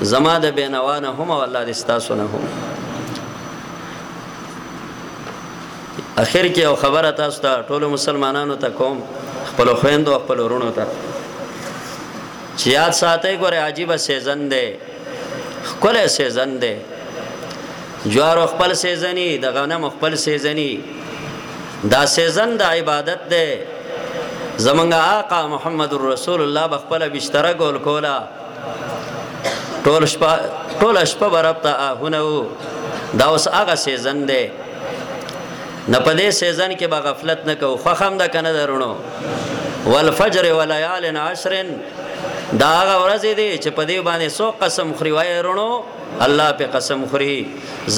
زما د بینوا نه هم او الله دې ستاسو نه هم اخر کې او خبره تاسو ته ټولو مسلمانانو ته کوم خپل خويندو خپل ورونو ته چې یاد ساتي ګوره عجیب سیزن دی خپل سیزن دی جوار خپل سیزنی د غنم خپل سیزنی دا سیزن د عبادت دی زمونږ آقا محمد رسول الله بخپل بشتره ګول کولا ټول شپه ټول شپه برب ته آهونه وو دا اوس هغه سیزن دی نه په دې سیزن کې به غفلت نه کو خو هم د کنه درونو والفجر وليال عشر دا هغه ورځ دی چې په دې باندې سو قسم خوري وای رونو الله په قسم خوري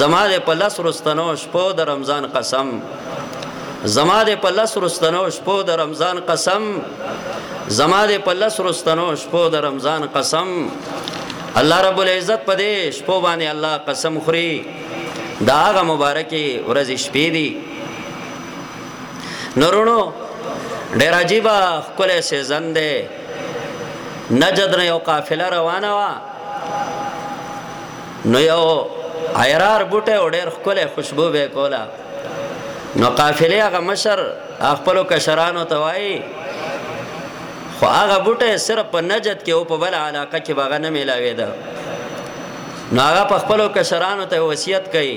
زما د په لس رستنو شپو د رمضان قسم زما د په لس رستنو شپو د رمضان قسم زما د په لس رستنو شپو د رمضان قسم الله رب العزت په دې شپو باندې الله قسم خوري دا هغه مبارکي ورځ شپې دي نورونو ډیر عجیب خپل سیزن ده نجد نه یو قافله روانه وا نو یو عیرار بوټه او ډېر ښکلی خوشبو به کولا نو قافله هغه مشر خپل کشرانو ته وایي خو هغه بوټه صرف په نجد کې او په بل علاقه کې بغه نه ملاوي ده نو هغه په خپل کشرانو ته وصیت کوي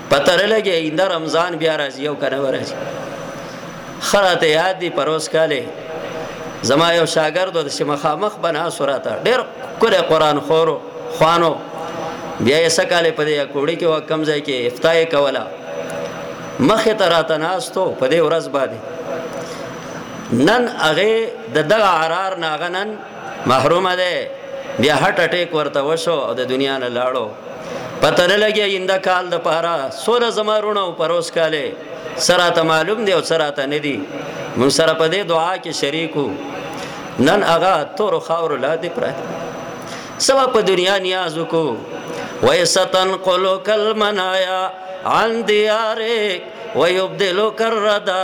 پته نه لګي اینده رمضان بیا راځي او کنه ورځي خراته یاد دی پروس کاله زما یو شاګرد د شمخامخ بنا سراته ډېر کله قران خورو خوانو بیا یې سکاله په دې کوړی کې وا کم ځای کې افتای کولا مخه تراته ناستو په دې ورځ باندې نن هغه د دغه عرار ناغنن محروم دی بیا هټ اټیک ورته وشو او د دنیا نه لاړو پته نه لګي اینده کال د پاره سوره زما رونه او پروس کاله سره ته معلوم دی او سره ته نه دی مون سره په دې دعا کې شریکو نن هغه تور خاور لا دی پرات سبا په دنیا نیاز کو ویستن قلو کل منایا عن دیارک ويبدلو کردا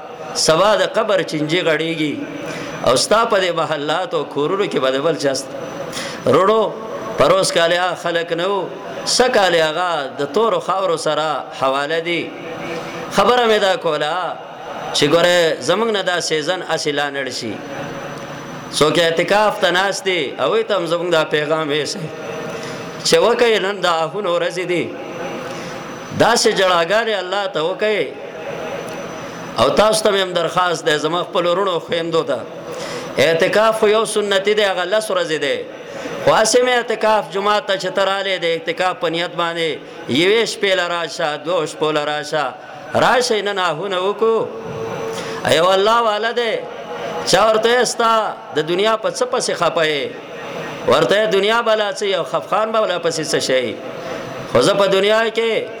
سبا د قبر چنجي غړيږي او ستا په دې محلات او کورونو کې به د بل چست رونو پروس کالیا خلق نو سکاله هغه د تور خاور سره حواله دي خبره مې دا کوله چې ګوره زمنګ نه دا سیزن اصله نړ شي څوک اعتکاف ته ناشته او ته هم زمنګ دا پیغام یې سي چې وکه نن دا هونه ورځ دي دا سه جړاګانې الله ته وکه او تاسو ته هم درخواست ده زما خپل ورونو خويندو ته اعتکاف خو یو سنتي دی هغه لس ورځې دی خو اسمه اعتکاف جمعه ته چتراله دی اعتکاف په نیت باندې یوې شپې لراشه دوه شپې لراشه راشه نه نه هونه وکړو ایو الله والده چا ورته استا د دنیا په څه پسې خپه ورته دنیا بلا څه یو خفخان بلا پسې څه شي خو زه په دنیا کې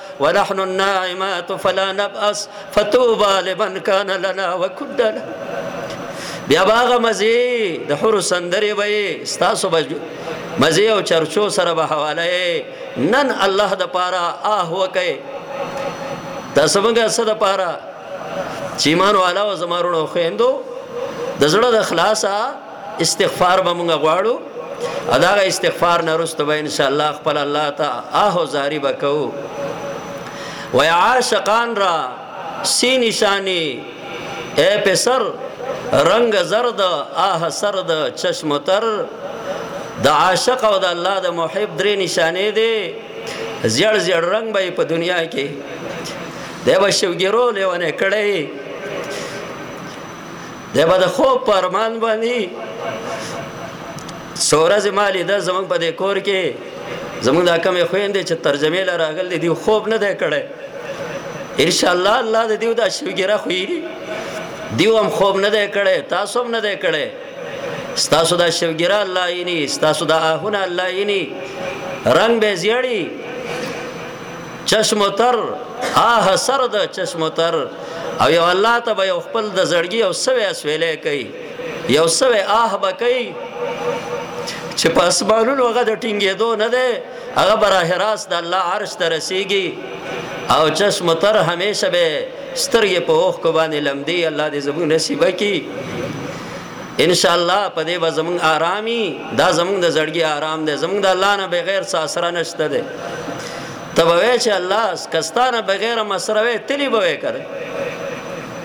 ونحن الناعمات فلا نبأس فتوبا لمن كان لنا وكدنا بیا باغه مزي د حور سندري به ستاسو به مزي او چرچو سره به حواله نن الله د پاره آه وکي د سمګه سره د پاره چیمانو علاوه زمارونو خويندو د زړه د خلاصه استغفار به مونږ غواړو او دا استغفار نه رسته به ان شاء الله خپل الله ته آه او زاری وکاو و عاشقان را سی نشانی اے پسر رنگ زرد آه سرد چشم تر د عاشق او د الله د محب درې نشانه دي زیړ زیړ رنگ به په دنیا کې د بشوګیرو لیونه کړي دی به د خوب په ارمان باندې څو ورځې ما لیده زمونږ په دې کور کې زمونږ دا کمې خویندې چې ترجمې له راغلې دي خوب نه دی کړی انشاءالله الله د دیو دا شوګیره خوې دیو هم خوب نه دی کړی تاسو هم نه دی کړی ستاسو دا شوګیره الله یې نه ستاسو دا آهونه الله یې نه رنگ به زیړی چشم و تر آه سر د چشم و تر او یو الله ته به یو خپل د زړګي او سوي اسویلې کوي یو سوي آه به کوي چې په اسمانونو هغه د ټینګېدو نه دی هغه براه راست د الله عرش ته رسیږي او چشم تر همیشه به سترګې په اوخ کو باندې لمدي الله دې زموږ نصیب کړي ان شاء الله په دې به زمون آرامي دا زمون د زړګي آرام دی زمون د الله نه بغیر څه سره نشته دی تبوي چې الله کستانه بغیر مسروي تلی به کړ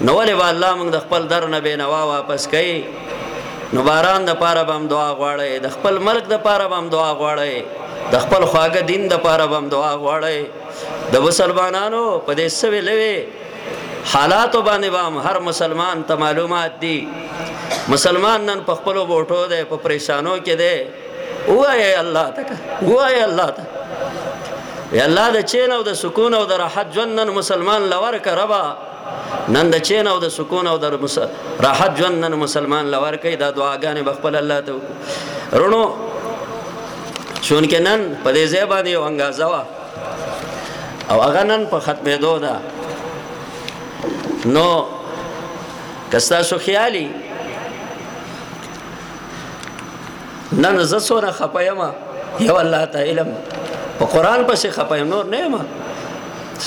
نو ولې به الله موږ د خپل در نه بینوا واپس کړي نو باران د پاره بم دعا غواړي د خپل ملک د پاره بم دعا غواړي د خپل خواږه دین د پاره بم دعا غواړي د مسلمانانو په دې سوي لوي حالاتو باندې بام هر مسلمان ته معلومات دي مسلمان نن په خپل بوټو ده په پریشانو کې ده وای الله تک وای الله تک یا الله د چین او د سکون او د راحت ژوند نن مسلمان لور کربا نن د چین او د سکون او د راحت ژوند نن مسلمان لور کوي دا دعاګانې بخپل الله ته وکړو رونو چونکه نن په دې ځای باندې یو انګازه وا او هغه نن په ختمېدو ده نو کستا سو خیالي نن زه سوره خپه یم یو الله ته علم په قران پسې خپه یم نور نه یم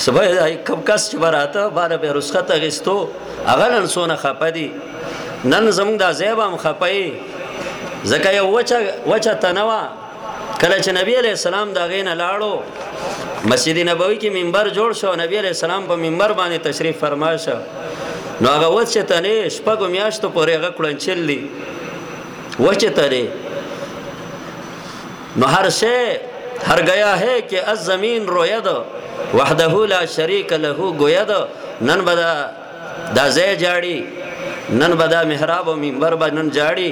سبا کم کس چې براته بار به رسخت غستو هغه نن سونه خپه دي نن زموږ د زیبا هم خپه یي ځکه یو وچه وچه تنوا کله چې نبی علی السلام دا غین لاړو مسجد نبوي کې منبر جوړ شو نبی علی السلام په منبر باندې تشریف فرما شو نو هغه وڅ چې تنه شپږ میاشتو پورې هغه کړنچل دي وچه ترې نو هر شی هر گیا ہے کې از زمین رویا ده وحده لا شریک له گویا ده نن بدا دا زی جاړي نن بدا محراب او منبر به نن جاړي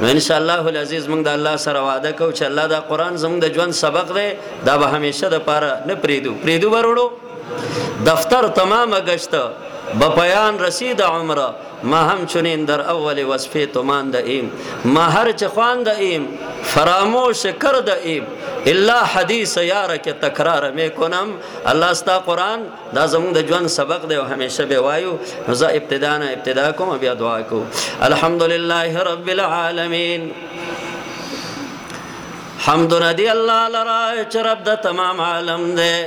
نو ان شاء الله العزیز موږ د الله سره وعده کوو چې الله دا قران زموږ د ژوند سبق دی دا به همیشه د پاره نه پریدو پریدو ورړو دفتر تمام گشت بپیان رسید عمره ما هم چنین در اول وصفه تو مانده ایم ما هر چه خوانده ایم فراموش کرده ایم الا حدیث یار که تکرار میکنم الله ستا قران دا زمون د ژوند سبق دی او همیشه به وایو نو زه ابتدا نه ابتدا کوم بیا دعا کو الحمدلله رب العالمین حمدنا دی الله لرا چې رب د تمام عالم دی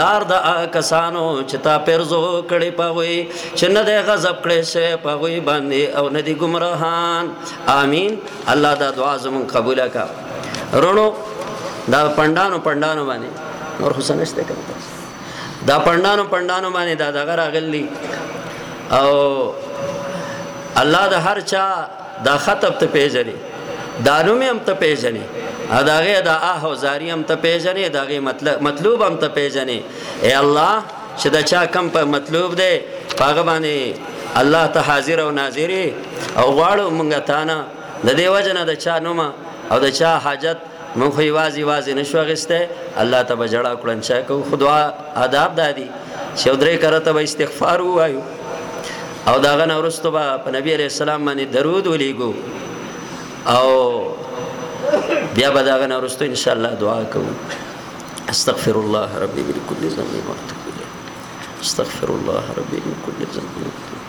لار د هغه کسانو چې تا پرزو کړي پوي چې نه د غضب کړي شي پوي باندې او نه دي گمراهان امين الله دا دعا زمون قبول کا رونو دا پندانو پندانو باندې نور حسین نشته کړه دا پندانو پندانو باندې دا دغه راغلی او الله د هر چا دا خط هم ته پیژنې دا نوم هم ته پیژنې او د هغې د آه او زاري هم ته پیژنې د هغې مطلوب هم ته پیژنې ای الله چې د چا کم په مطلوب دی په هغه باندې الله ته حاضر او ناظر او غواړو مونږ تانه د دې وجه نه د چا نومه او د چا حاجت مونږ خو یوازې یوازې نشو اغسته الله ته به جړه کړن چا کو خدا آداب دادی چې درې کرته به استغفار وایو او داغه نورستو به په نبی علی السلام باندې درود ولېګو او بیا به داغه نورستو ان شاء الله دعا کوو استغفر الله ربي من كل ذنب واتوب اليه استغفر الله ربي من كل ذنب واتوب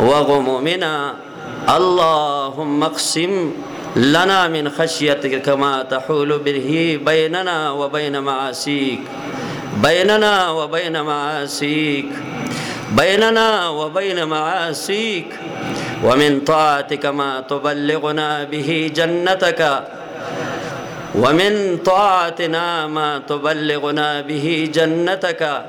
وغمومنا اللهم اقسم لنا من خشيتك كما تحول به بيننا وبين معاصيك بيننا وبين معاصيك بيننا وبين معاصيك ومن طاعتك ما تبلغنا به جنتك ومن طاعتنا ما تبلغنا به جنتك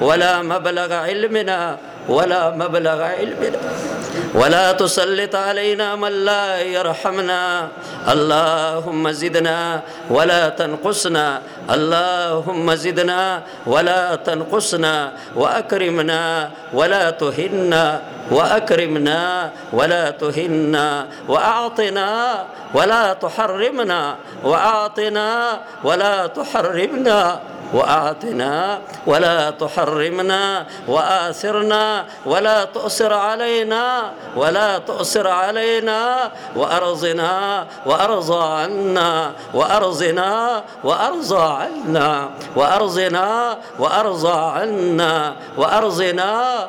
ولا مبلغ علمنا ولا مبلغ علمنا ولا تسلط علينا من لا يرحمنا اللهم زدنا ولا تنقصنا اللهم زدنا ولا تنقصنا وأكرمنا ولا تهنا واكرمنا ولا تهنا واعطنا ولا تحرمنا واعطنا ولا تحرمنا وأعطنا ولا تحرمنا وآثرنا ولا تؤثر علينا ولا تؤثر علينا وأرزنا وأرضى عنا وأرزنا وأرضى عنا وأرزنا وأرضى عنا وأرزنا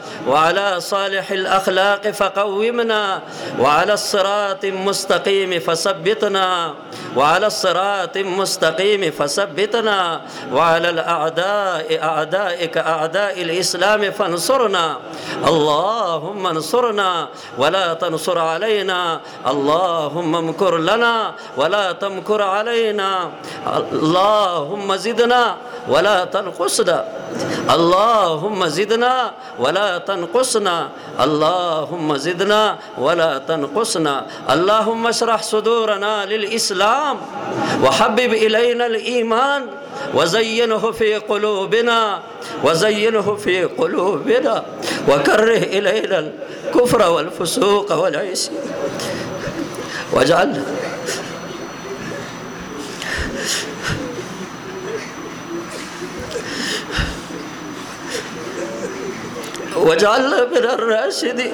وعلى صالح الأخلاق فقومنا وعلى الصراط المستقيم فثبتنا وعلى الصراط المستقيم فثبتنا وعلى الأعداء أعدائك أعداء الإسلام فانصرنا اللهم انصرنا ولا تنصر علينا اللهم امكر لنا ولا تمكر علينا اللهم زدنا ولا تنقصنا اللهم زدنا ولا تنقصنا اللهم زدنا ولا تنقصنا اللهم اشرح صدورنا للإسلام وحبب إلينا الإيمان وزينه في قلوبنا وزينه في قلوبنا وكره إلينا الكفر والفسوق والعصيان واجعلنا واجعلنا من الراشدين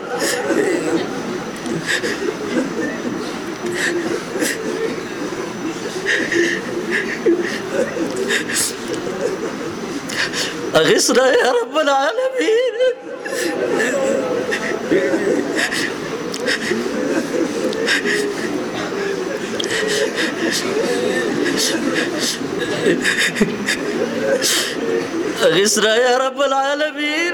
أغثنا يا رب العالمين غسرة يا رب العالمين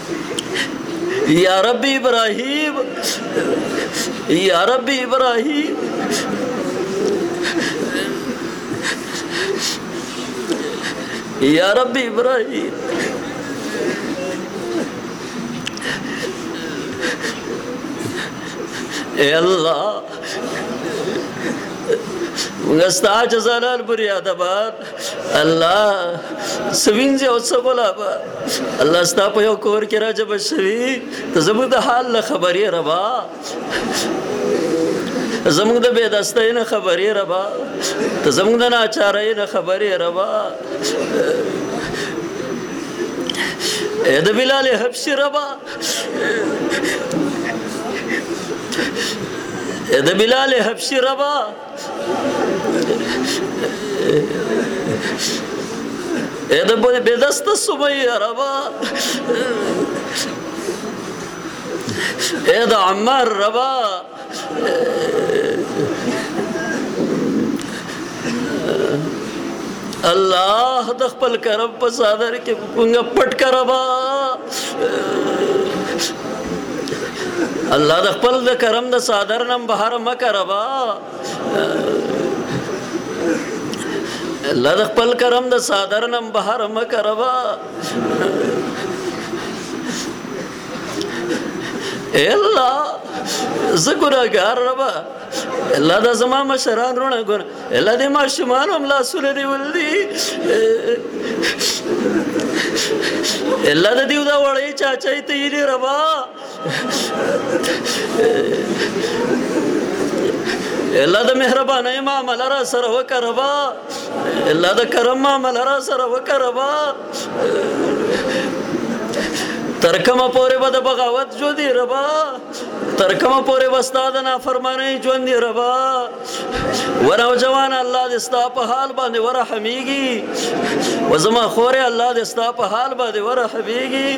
یا رب ابراهیم یا رب ابراهیم یا رب ابراهیم اے الله موږ ستاسو جزالال بری ادبات الله سوینځ او سبلا با الله ستا په یو کور کې راځب شوی ته زموږ د حال له خبرې ربا زموږ د بے دستۍ نه خبرې ربا ته زموږ د ناچارۍ نه خبرې ربا اے د بلال حبشي ربا اے د بلال حبشي ربا اې د بل بدست سمي ربا اې د عمر ربا الله د خپل کرم په صادر کې مونږ پټ کربا الله د خپل د کرم د صادر نم بهر مکربا الله د خپل کرم د صادر نم بهر مکربا اے الله زګورګار ربا الله دا زما مشران رونه ګور الله دې ماشومان هم لاسونه دې ولدي الله د دیو دا وړې چاچای ته یې ربا الله د مهربانه ما ملرا سره وکربا الله د کرم ما ملرا سره وکربا ترکمه پورې به د بغاوت جو دی ربا تر کومه پورې به ستا د نافرمانۍ ژوند یې ربه ونوجوانه الله دې ستا په حال باندې ورحمیږي و زما خورې الله دې ستا په حال باندې ورحمیږي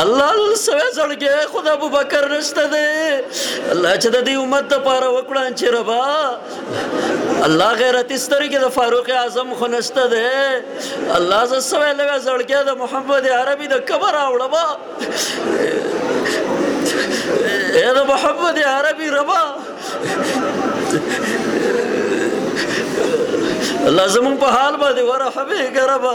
الله سوي زړګي خدا ابو بکر نشته دی الله چې د دې امت لپاره وکړان چې ربا الله غیرت سترګې د فاروق اعظم خو نشته دی الله ز سوې لوي زړګې د محمد عربي د قبر اوړم اے د محمد عربي ربا الله زمون په حال باندې ورحمه ګربا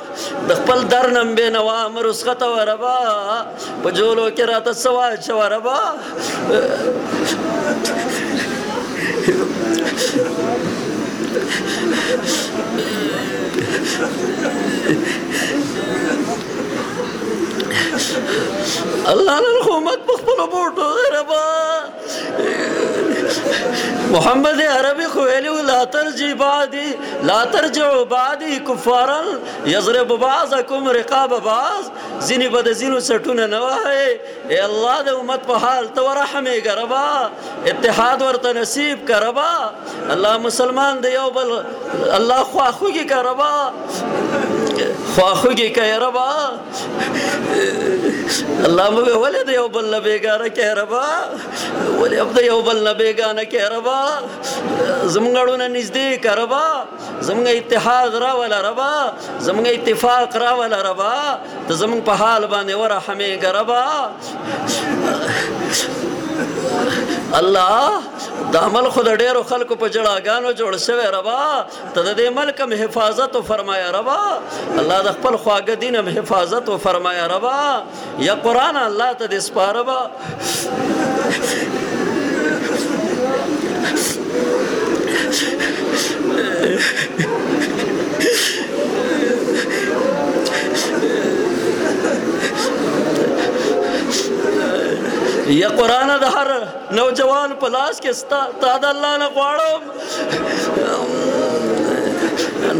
د خپل در نم بې نوا مه رسخته وربا په جولو کې راته څه واچه وربا الله لرحمت په خپلو بوټو ربا محمد عربي خو ویلو لا ترجی بعدي لا ترجعوا بعدي کفارا یضرب بعضکم رقاب بعض ځینې به د ځینو سټونه نه وهي ای الله د امت په حال ته ورحمېږه ربا اتحاد ورته نصیب که ربا الله مسلمان د یو بل الله خواخوږي که ربا خواخوږي که ربا الله موږ ولې د یو بل نه بیګاره کې ربا ولې هم د یو بل نه بیګانه کې ربا زمونږړونه نږدې کربا زمونږ اتحاد را ولا ربا زمونږ اتفاق را ولا ربا ته زمونږ په حال باندې ورحمې ګربا الله د عمل خو د ډیرو خلکو په جړاګانو جوړ شوی ربا ته د دې ملک هم حفاظت فرمایا ربا الله د خپل خواږه دین هم حفاظت فرمایا ربا یا قران الله ته د سپاربا یا قران د هر نوجوان په لاس کې ستا تا د الله نه غواړم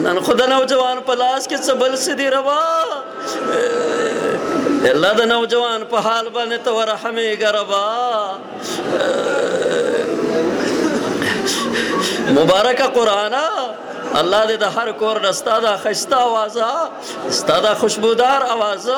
نن خو د نوجوان په لاس کې څه بل څه دي روا الله د نوجوان په حال باندې ته ورحمېږه ربا مبارکه قرآنه الله دې د هر کور نه ستا دا ښایسته اوازه ستا دا خوشبودار اوازه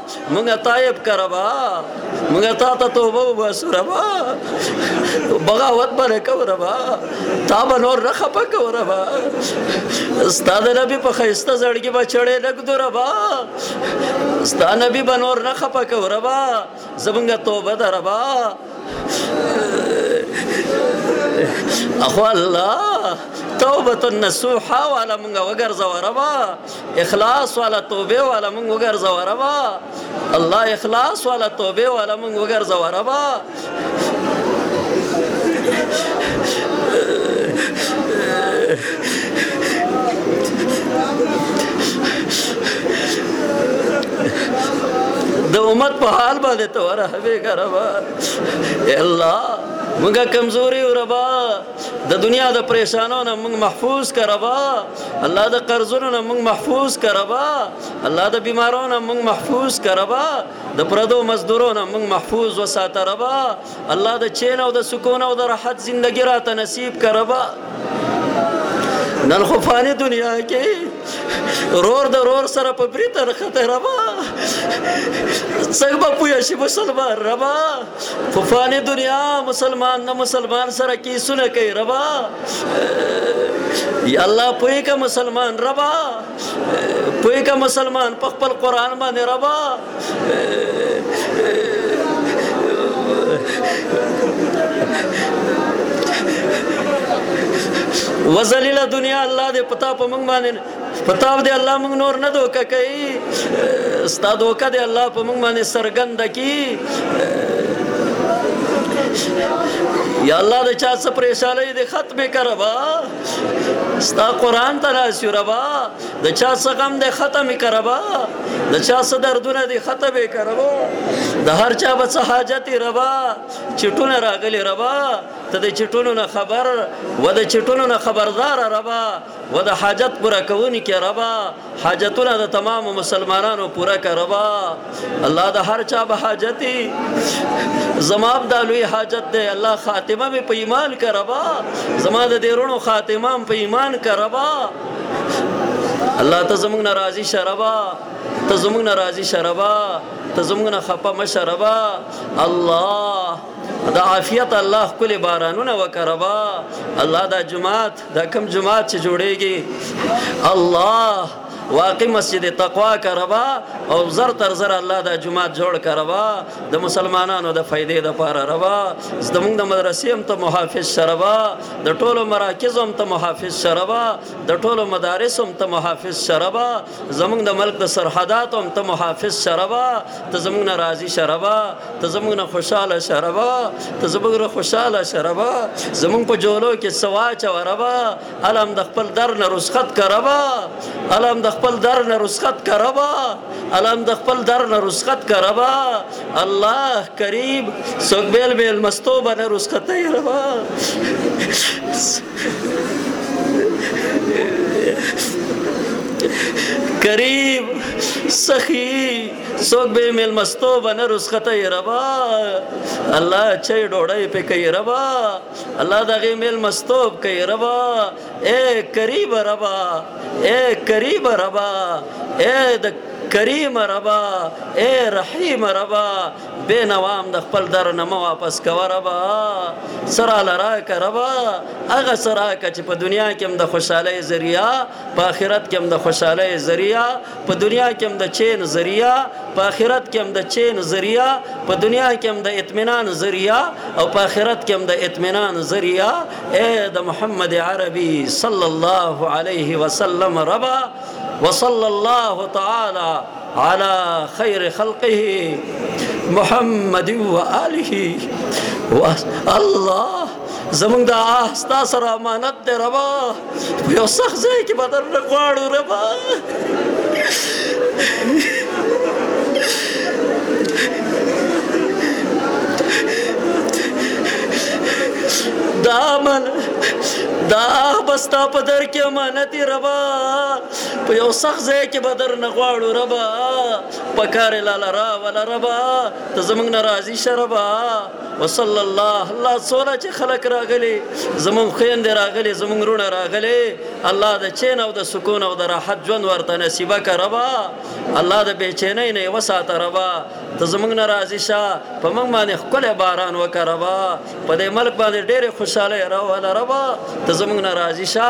مونږه تایب کربا مونږه تا ته توبه وباسو ربا بغاوت باندې کو ربا تا به نور نه خپه کو ربا استاد نبی په خیسته زړګي بچړې لګدو ربا استاد نبی به نور نه خپه کو ربا زمونږه توبه ده ربا اخو الله توبه النصوحه ولا مونږه وګرځو ربا اخلاص والا توبه والا مونږ وګرځو ربا الله اخلاص والا توبه والا مونږ وګرځو ربا د امت په حال باندې ته ورهبه کربا الله موږ کمزوري وربا د دنیا د پریشانو نه موږ محفوظ کړه ربا الله د قرضونو نه موږ محفوظ کړه ربا الله د بیمارو نه موږ محفوظ کړه ربا د پردو مزدورو نه موږ محفوظ وساته ربا الله د چین او د سکون او د راحت ژوندۍ را ته نصیب کړه ربا نن خو فانی دنیا کې رور د رور سره په بری تر خطر ربا څنګه په یشي مسلمان ربا په فانی دنیا مسلمان نه مسلمان سره کیسونه کوي ربا یا الله پوی کا مسلمان ربا پوی کا مسلمان په خپل قران باندې ربا وزلیل دنیا الله دې پتا په موږ باندې پتاب دی الله موږ نور نه دوکه کوي ستا دوکه دی الله په موږ باندې سرګند کی یا الله د چا څه پریشانه دي ختمه کربا ستا قران ته راشي ربا د چا څه غم دې ختمه کربا د چا څه دردونه دې ختمه کربا د هر چا به څه حاجت ربا چټونه راغلي ربا ته د چټونو نه خبر و د چټونو نه خبردار ربا و د حاجت پوره کوونکې ربا حاجتونه د تمام مسلمانانو پوره که ربا الله د هر چا به حاجتي زما دا لوی حاجت دی الله خاتمه مې په ایمان که ربا زما د دې رونو خاتمه په ایمان که ربا الله ته زموږ ناراضي شربا ته زموږ ناراضي شربا ته زموږ نه خپه مشربا الله دا عافیت الله کلی بارانونه وکربا الله دا جماعت دا کوم جماعت چې جوړیږي الله واقع مسجد تقوا کربا او زر تر زر الله دا جماعت جوړ کربا د مسلمانانو د فائدې د پاره روا زموږ د مدرسې هم ته محافظ شربا د ټولو مراکز هم ته محافظ شربا د ټولو مدارس هم ته محافظ شربا زموږ د ملک د سرحداتو هم ته محافظ شه ربه ته زموږ نه راضي شه ربه ته زموږ نه خوشحاله شه ربه ته زموږ نه خوشحاله شه ربه زموږ په جولو کې څه واچوه ربه هله هم د خپل در نه رسخت که ربه هله هم د خپل در نه رسخت که ربه هله هم د خپل در نه رسخت که ربه الله کریم څوک بېل مېلمستوبه نه رسختوي ربه کریم سخی څوک به ملمستو باندې رسخته یې ربا الله چې ډوړې په کې ربا الله دغه ملمستو کې ربا اے قریب ربا اے قریب ربا اے د کریم ربا اے رحیم ربا بینوا هم د خپل در نه مه واپس کوه ربا څه راله راکه ربا هغه څه راکه چې په دنیا کې هم د خوشحالۍ ذریعه په آخرت کې هم د خوشحالۍ ذریعه په دنیا کې هم د چین ذریعه په آخرت کې هم د چین ذریعه په دنیا کې هم د اطمینان ذریعه او په آخرت کې هم د اطمینان ذریعه اے د محمد عربي صلی الله علیه وسلم ربا وصلی الله تعالی علی خیر خلقه محمد و آله و الله زمونږ د آستا سره امانت دی ربا په یو سخت ځای کې به درنه غواړو ربا دا من دا بستا په در کې امانت ربا په یو سخت ځای کې به در نه غواړو ربا په کار یې لاله راوله ربا ته زمونږ نه راضي شه ربا وصلی الله الله څوله چې خلک راغلي زمونږ خویندې راغلي زمونږ رونه راغلي الله د چین او د سکون او د راحت ژوند ورته نصیبه که ربا الله د بېچینۍ نه یې وساته ربا ته زمونږ نه راضي شه په مونږ باندې ښکلی باران وکړه ربا په دې ملک باندې ډېرې خوشحالۍ راوله ربا ته زمونږ نه راضي شه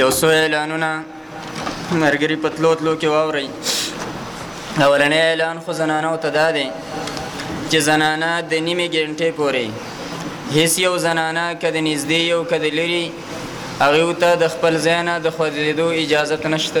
یو څو اعلانونه مرګري په تلو تلو کې واورئ اولنی اعلان خو زنانو ته دا دی چې زنانه د نیمې ګنټې پورې هیڅ یو زنانه که د نږدې یو که د لري هغه ته د خپل ځای نه د خوځېدو اجازه نشته